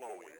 Following.